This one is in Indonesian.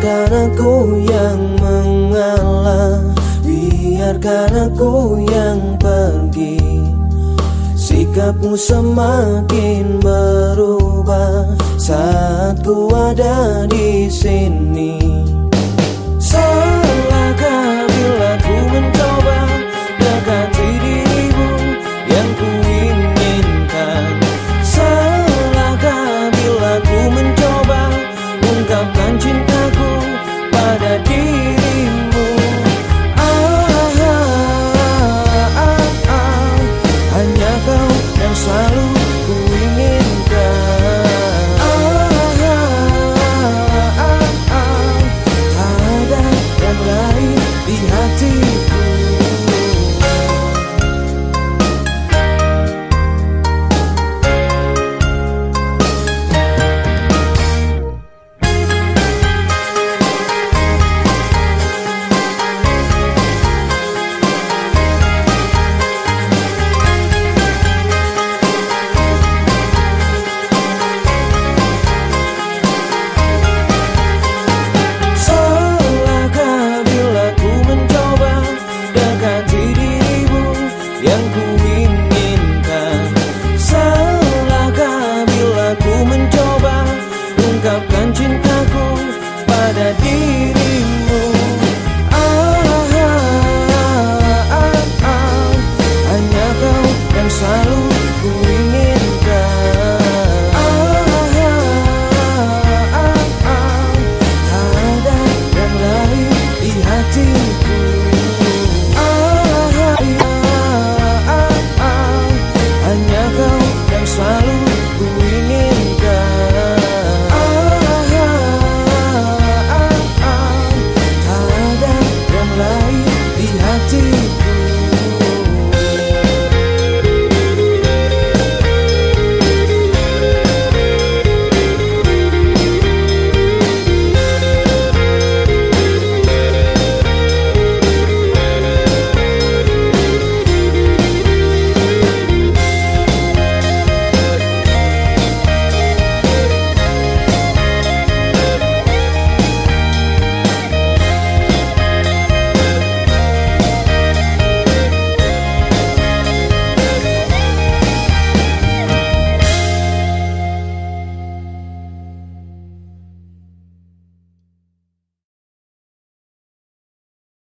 Biarkan aku yang mengalah. Biarkan aku yang pergi. Sikapmu semakin berubah Saat ku ada di sini.